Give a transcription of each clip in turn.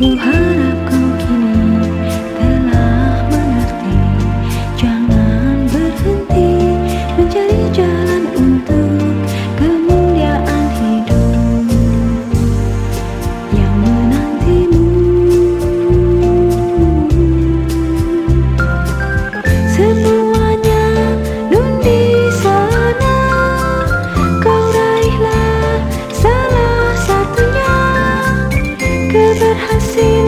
不怕 I see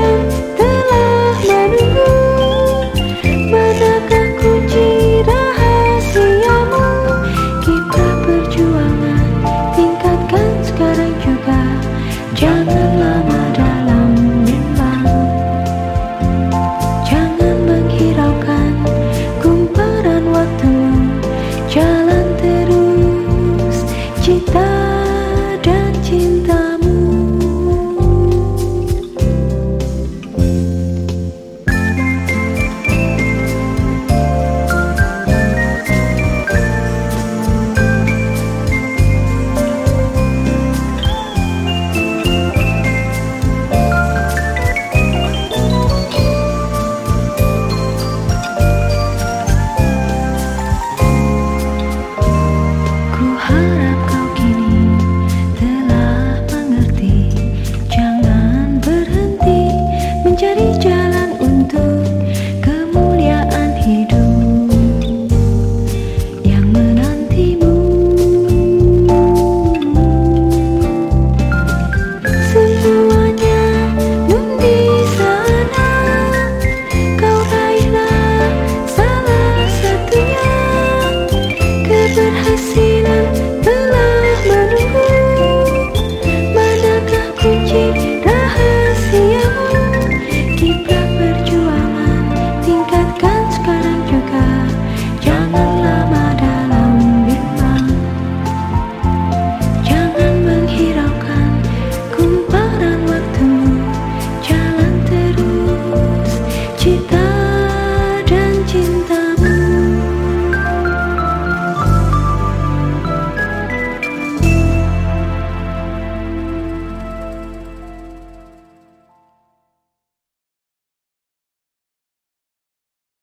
Tr